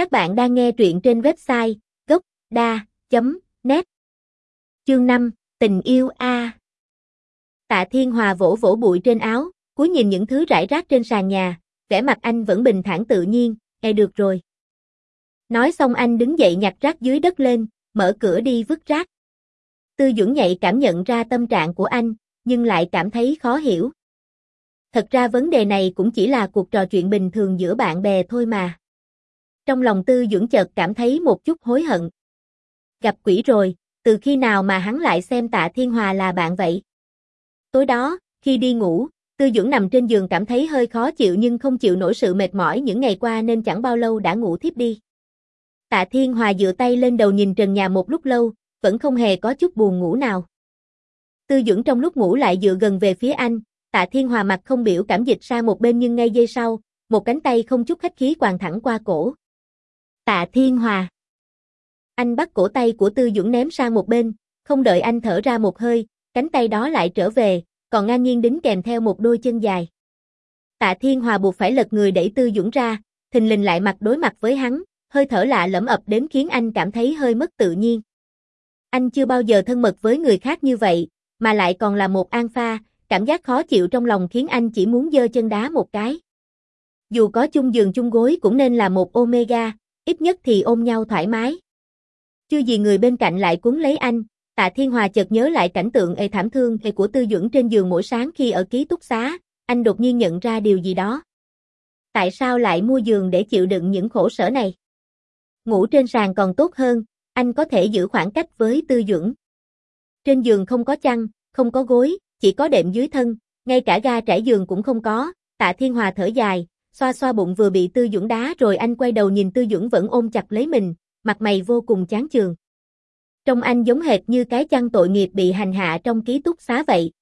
Các bạn đang nghe truyện trên website gốc.da.net Chương 5, Tình yêu A Tạ Thiên Hòa vỗ vỗ bụi trên áo, cúi nhìn những thứ rải rác trên sàn nhà, vẻ mặt anh vẫn bình thản tự nhiên, e được rồi. Nói xong anh đứng dậy nhặt rác dưới đất lên, mở cửa đi vứt rác. Tư dưỡng nhạy cảm nhận ra tâm trạng của anh, nhưng lại cảm thấy khó hiểu. Thật ra vấn đề này cũng chỉ là cuộc trò chuyện bình thường giữa bạn bè thôi mà. Trong lòng Tư Dưỡng chợt cảm thấy một chút hối hận. Gặp quỷ rồi, từ khi nào mà hắn lại xem Tạ Thiên Hòa là bạn vậy? Tối đó, khi đi ngủ, Tư Dưỡng nằm trên giường cảm thấy hơi khó chịu nhưng không chịu nổi sự mệt mỏi những ngày qua nên chẳng bao lâu đã ngủ thiếp đi. Tạ Thiên Hòa dựa tay lên đầu nhìn trần nhà một lúc lâu, vẫn không hề có chút buồn ngủ nào. Tư Dưỡng trong lúc ngủ lại dựa gần về phía anh, Tạ Thiên Hòa mặt không biểu cảm dịch ra một bên nhưng ngay giây sau, một cánh tay không chút khách khí quàng thẳng qua cổ. Tạ Thiên Hòa. Anh bắt cổ tay của Tư Dũng ném sang một bên, không đợi anh thở ra một hơi, cánh tay đó lại trở về, còn ngang nhiên đính kèm theo một đôi chân dài. Tạ Thiên Hòa buộc phải lật người đẩy Tư Dũng ra, thình lình lại mặt đối mặt với hắn, hơi thở lạ lẫm ập đến khiến anh cảm thấy hơi mất tự nhiên. Anh chưa bao giờ thân mật với người khác như vậy, mà lại còn là một an pha, cảm giác khó chịu trong lòng khiến anh chỉ muốn giơ chân đá một cái. Dù có chung giường chung gối cũng nên là một omega, ít nhất thì ôm nhau thoải mái. Chưa gì người bên cạnh lại cuốn lấy anh, Tạ Thiên Hòa chợt nhớ lại cảnh tượng ê thảm thương ê của Tư Duẩn trên giường mỗi sáng khi ở ký túc xá, anh đột nhiên nhận ra điều gì đó. Tại sao lại mua giường để chịu đựng những khổ sở này? Ngủ trên sàn còn tốt hơn, anh có thể giữ khoảng cách với Tư Duẩn. Trên giường không có chăn, không có gối, chỉ có đệm dưới thân, ngay cả ga trải giường cũng không có, Tạ Thiên Hòa thở dài, xoa xoa bụng vừa bị Tư Dũng đá rồi anh quay đầu nhìn Tư Dũng vẫn ôm chặt lấy mình, mặt mày vô cùng chán chường. Trông anh giống hệt như cái chăn tội nghiệp bị hành hạ trong ký túc xá vậy.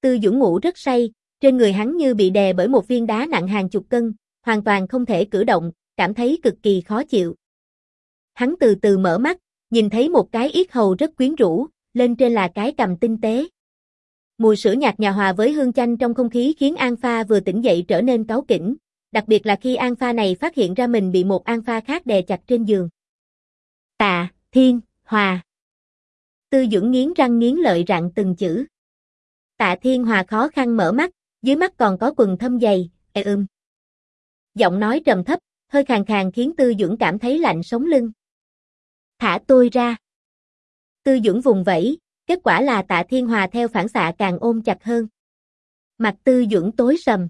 Tư Dũng ngủ rất say, trên người hắn như bị đè bởi một viên đá nặng hàng chục cân, hoàn toàn không thể cử động, cảm thấy cực kỳ khó chịu. Hắn từ từ mở mắt, nhìn thấy một cái yết hầu rất quyến rũ, lên trên là cái cầm tinh tế. Mùi sữa nhạt nhà hòa với hương chanh trong không khí khiến Alpha vừa tỉnh dậy trở nên cáu kỉnh, đặc biệt là khi Alpha này phát hiện ra mình bị một Alpha khác đè chặt trên giường. Tạ, Thiên, Hòa. Tư Dưỡng nghiến răng nghiến lợi rặn từng chữ. Tạ Thiên Hòa khó khăn mở mắt, dưới mắt còn có quần thâm dày, e ưm. Giọng nói trầm thấp, hơi khàn khàn khiến Tư Dưỡng cảm thấy lạnh sống lưng. Thả tôi ra. Tư Dưỡng vùng vẫy, kết quả là Tạ Thiên Hòa theo phản xạ càng ôm chặt hơn. Mặt Tư dưỡng tối sầm.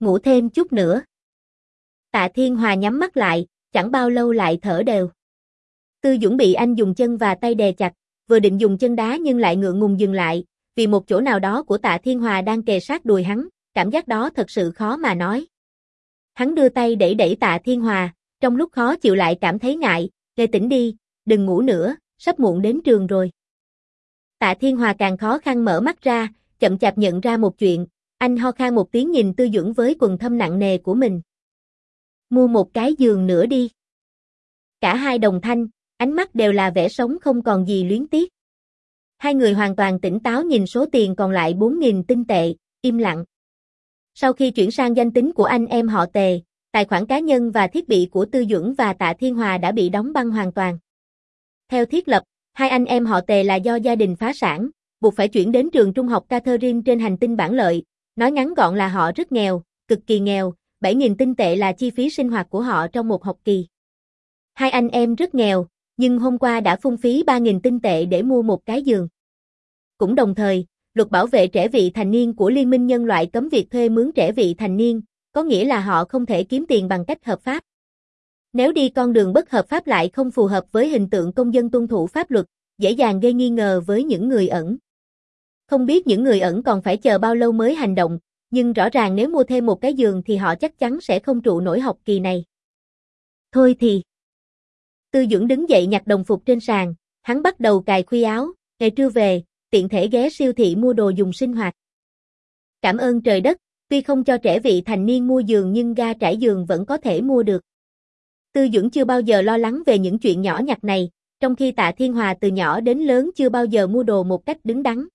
Ngủ thêm chút nữa. Tạ Thiên Hòa nhắm mắt lại, chẳng bao lâu lại thở đều. Tư Dũng bị anh dùng chân và tay đè chặt, vừa định dùng chân đá nhưng lại ngượng ngùng dừng lại, vì một chỗ nào đó của tạ Thiên Hòa đang kề sát đùi hắn, cảm giác đó thật sự khó mà nói. Hắn đưa tay đẩy đẩy tạ Thiên Hòa, trong lúc khó chịu lại cảm thấy ngại, nghe tỉnh đi, đừng ngủ nữa, sắp muộn đến trường rồi. Tạ Thiên Hòa càng khó khăn mở mắt ra, chậm chạp nhận ra một chuyện, anh ho khan một tiếng nhìn Tư Dưỡng với quần thâm nặng nề của mình. Mua một cái giường nữa đi. Cả hai đồng thanh, ánh mắt đều là vẻ sống không còn gì luyến tiếc. Hai người hoàn toàn tỉnh táo nhìn số tiền còn lại 4.000 tinh tệ, im lặng. Sau khi chuyển sang danh tính của anh em họ Tề, tài khoản cá nhân và thiết bị của Tư Dưỡng và Tạ Thiên Hòa đã bị đóng băng hoàn toàn. Theo thiết lập, hai anh em họ Tề là do gia đình phá sản, buộc phải chuyển đến trường trung học Catherine trên hành tinh bản lợi, nói ngắn gọn là họ rất nghèo, cực kỳ nghèo, 7.000 tinh tệ là chi phí sinh hoạt của họ trong một học kỳ. Hai anh em rất nghèo, nhưng hôm qua đã phung phí 3.000 tinh tệ để mua một cái giường. Cũng đồng thời, luật bảo vệ trẻ vị thành niên của Liên minh nhân loại cấm việc thuê mướn trẻ vị thành niên, có nghĩa là họ không thể kiếm tiền bằng cách hợp pháp. Nếu đi con đường bất hợp pháp lại không phù hợp với hình tượng công dân tuân thủ pháp luật, dễ dàng gây nghi ngờ với những người ẩn. Không biết những người ẩn còn phải chờ bao lâu mới hành động, nhưng rõ ràng nếu mua thêm một cái giường thì họ chắc chắn sẽ không trụ nổi học kỳ này. Thôi thì. Tư dưỡng đứng dậy nhặt đồng phục trên sàn, hắn bắt đầu cài khuy áo, ngày trưa về, tiện thể ghé siêu thị mua đồ dùng sinh hoạt. Cảm ơn trời đất, tuy không cho trẻ vị thành niên mua giường nhưng ga trải giường vẫn có thể mua được. Tư Dũng chưa bao giờ lo lắng về những chuyện nhỏ nhặt này, trong khi Tạ Thiên Hòa từ nhỏ đến lớn chưa bao giờ mua đồ một cách đứng đắn.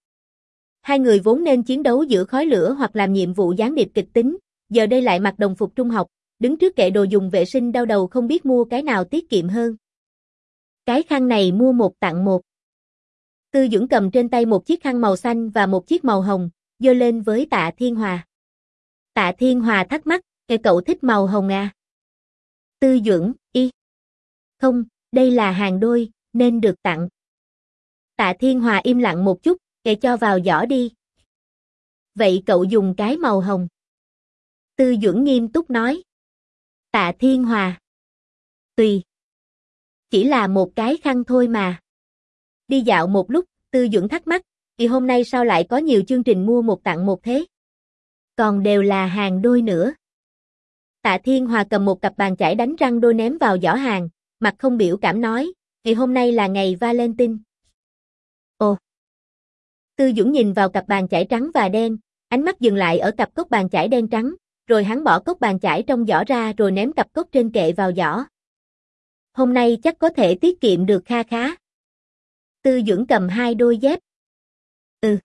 Hai người vốn nên chiến đấu giữa khói lửa hoặc làm nhiệm vụ gián điệp kịch tính, giờ đây lại mặc đồng phục trung học, đứng trước kệ đồ dùng vệ sinh đau đầu không biết mua cái nào tiết kiệm hơn. Cái khăn này mua một tặng một. Tư Dũng cầm trên tay một chiếc khăn màu xanh và một chiếc màu hồng, dơ lên với tạ Thiên Hòa. Tạ Thiên Hòa thắc mắc, cậu thích màu hồng à? Tư Dưỡng, y. Không, đây là hàng đôi, nên được tặng. Tạ Thiên Hòa im lặng một chút, kệ cho vào giỏ đi. Vậy cậu dùng cái màu hồng. Tư Dưỡng nghiêm túc nói. Tạ Thiên Hòa. Tùy. Chỉ là một cái khăn thôi mà. Đi dạo một lúc, Tư Dưỡng thắc mắc, thì hôm nay sao lại có nhiều chương trình mua một tặng một thế? Còn đều là hàng đôi nữa. Tạ Thiên Hòa cầm một cặp bàn chải đánh răng đôi ném vào giỏ hàng, mặt không biểu cảm nói, thì hôm nay là ngày Valentine. Ồ! Tư Dũng nhìn vào cặp bàn chải trắng và đen, ánh mắt dừng lại ở cặp cốc bàn chải đen trắng, rồi hắn bỏ cốc bàn chải trong giỏ ra rồi ném cặp cốc trên kệ vào giỏ. Hôm nay chắc có thể tiết kiệm được kha khá. Tư Dưỡng cầm hai đôi dép. Ừ.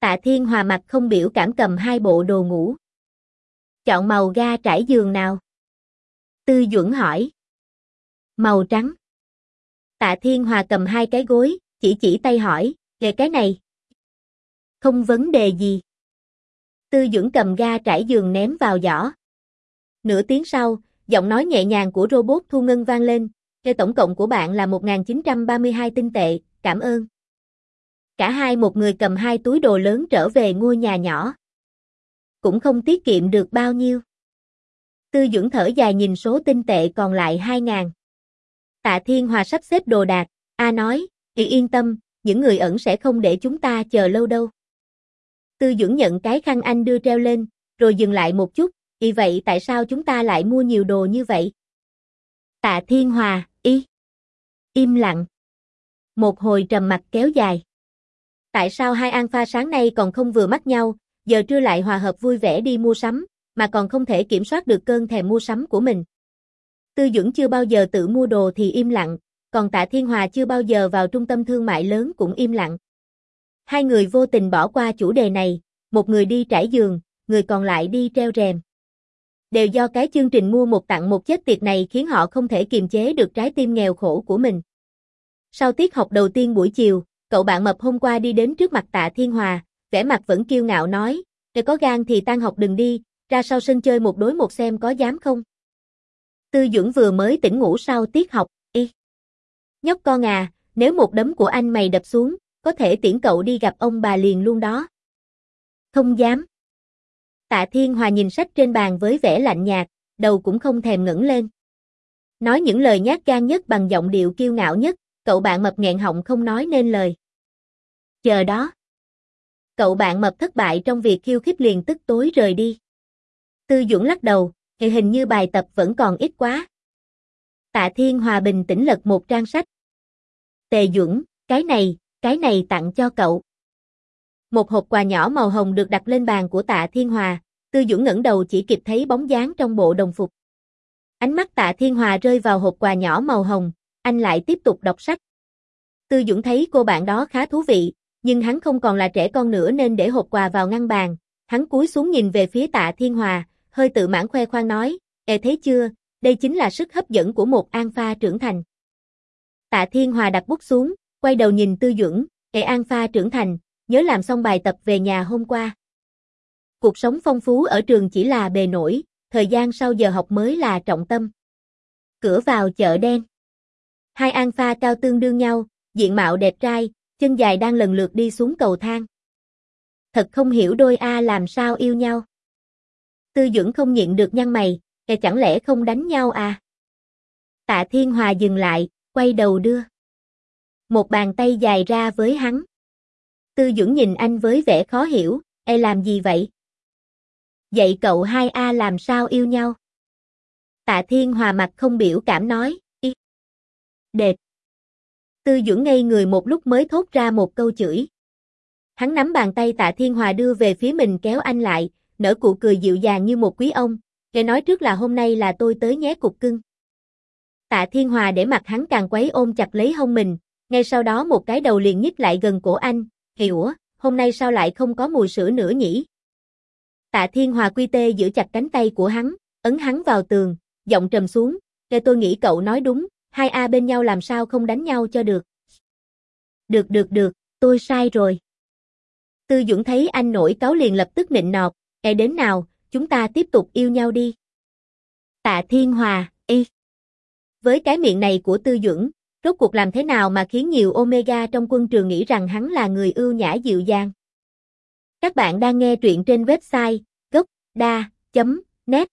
Tạ Thiên Hòa mặt không biểu cảm cầm hai bộ đồ ngủ. Chọn màu ga trải giường nào? Tư Duẩn hỏi. Màu trắng. Tạ Thiên Hòa cầm hai cái gối, chỉ chỉ tay hỏi, về cái này. Không vấn đề gì. Tư Duẩn cầm ga trải giường ném vào giỏ. Nửa tiếng sau, giọng nói nhẹ nhàng của robot thu ngân vang lên, cái tổng cộng của bạn là 1932 tinh tệ, cảm ơn. Cả hai một người cầm hai túi đồ lớn trở về ngôi nhà nhỏ. Cũng không tiết kiệm được bao nhiêu. Tư Dưỡng thở dài nhìn số tinh tệ còn lại 2.000. Tạ Thiên Hòa sắp xếp đồ đạc, A nói, thì yên tâm, những người ẩn sẽ không để chúng ta chờ lâu đâu. Tư Dưỡng nhận cái khăn anh đưa treo lên, rồi dừng lại một chút, vì vậy tại sao chúng ta lại mua nhiều đồ như vậy? Tạ Thiên Hòa, y. Im lặng. Một hồi trầm mặt kéo dài. Tại sao hai an pha sáng nay còn không vừa mắt nhau, giờ trưa lại hòa hợp vui vẻ đi mua sắm, mà còn không thể kiểm soát được cơn thèm mua sắm của mình? Tư Duẩn chưa bao giờ tự mua đồ thì im lặng, còn Tạ Thiên Hòa chưa bao giờ vào trung tâm thương mại lớn cũng im lặng. Hai người vô tình bỏ qua chủ đề này, một người đi trải giường, người còn lại đi treo rèm. Đều do cái chương trình mua một tặng một chết tiệc này khiến họ không thể kiềm chế được trái tim nghèo khổ của mình. Sau tiết học đầu tiên buổi chiều, cậu bạn mập hôm qua đi đến trước mặt tạ Thiên Hòa, vẻ mặt vẫn kiêu ngạo nói, nếu có gan thì tan học đừng đi, ra sau sân chơi một đối một xem có dám không. Tư Dưỡng vừa mới tỉnh ngủ sau tiết học, y. Nhóc con à, nếu một đấm của anh mày đập xuống, có thể tiễn cậu đi gặp ông bà liền luôn đó. Không dám. Tạ Thiên Hòa nhìn sách trên bàn với vẻ lạnh nhạt, đầu cũng không thèm ngẩng lên. Nói những lời nhát gan nhất bằng giọng điệu kiêu ngạo nhất, cậu bạn mập nghẹn họng không nói nên lời. Chờ đó. Cậu bạn mập thất bại trong việc khiêu khích liền tức tối rời đi. Tư Dũng lắc đầu, thì hình như bài tập vẫn còn ít quá. Tạ Thiên Hòa bình tĩnh lật một trang sách. Tề Dũng, cái này, cái này tặng cho cậu. Một hộp quà nhỏ màu hồng được đặt lên bàn của tạ Thiên Hòa, Tư Dũng ngẩng đầu chỉ kịp thấy bóng dáng trong bộ đồng phục. Ánh mắt tạ Thiên Hòa rơi vào hộp quà nhỏ màu hồng, anh lại tiếp tục đọc sách. Tư Dũng thấy cô bạn đó khá thú vị, nhưng hắn không còn là trẻ con nữa nên để hộp quà vào ngăn bàn. Hắn cúi xuống nhìn về phía tạ Thiên Hòa, hơi tự mãn khoe khoang nói, Ê thấy chưa, đây chính là sức hấp dẫn của một an pha trưởng thành. Tạ Thiên Hòa đặt bút xuống, quay đầu nhìn Tư Dưỡng: Ê an pha trưởng thành, nhớ làm xong bài tập về nhà hôm qua. Cuộc sống phong phú ở trường chỉ là bề nổi, thời gian sau giờ học mới là trọng tâm. Cửa vào chợ đen. Hai an pha cao tương đương nhau, diện mạo đẹp trai, chân dài đang lần lượt đi xuống cầu thang. Thật không hiểu đôi A làm sao yêu nhau. Tư dưỡng không nhịn được nhăn mày, kẻ chẳng lẽ không đánh nhau à? Tạ Thiên Hòa dừng lại, quay đầu đưa. Một bàn tay dài ra với hắn. Tư dưỡng nhìn anh với vẻ khó hiểu, e làm gì vậy? Dạy cậu hai A làm sao yêu nhau? Tạ Thiên Hòa mặt không biểu cảm nói, y. Đệt. Tư dưỡng ngây người một lúc mới thốt ra một câu chửi. Hắn nắm bàn tay tạ Thiên Hòa đưa về phía mình kéo anh lại, nở cụ cười dịu dàng như một quý ông, nghe nói trước là hôm nay là tôi tới nhé cục cưng. Tạ Thiên Hòa để mặt hắn càng quấy ôm chặt lấy hông mình, ngay sau đó một cái đầu liền nhích lại gần cổ anh, hiểu, hôm nay sao lại không có mùi sữa nữa nhỉ? Tạ Thiên Hòa quy tê giữ chặt cánh tay của hắn, ấn hắn vào tường, giọng trầm xuống, nghe tôi nghĩ cậu nói đúng, hai A bên nhau làm sao không đánh nhau cho được." "Được được được, tôi sai rồi." Tư Dũng thấy anh nổi cáo liền lập tức nịnh nọt, "E đến nào, chúng ta tiếp tục yêu nhau đi." Tạ Thiên Hòa, y. Với cái miệng này của Tư Dũng, rốt cuộc làm thế nào mà khiến nhiều Omega trong quân trường nghĩ rằng hắn là người ưu nhã dịu dàng? Các bạn đang nghe truyện trên website gocda.net